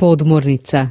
podmornica.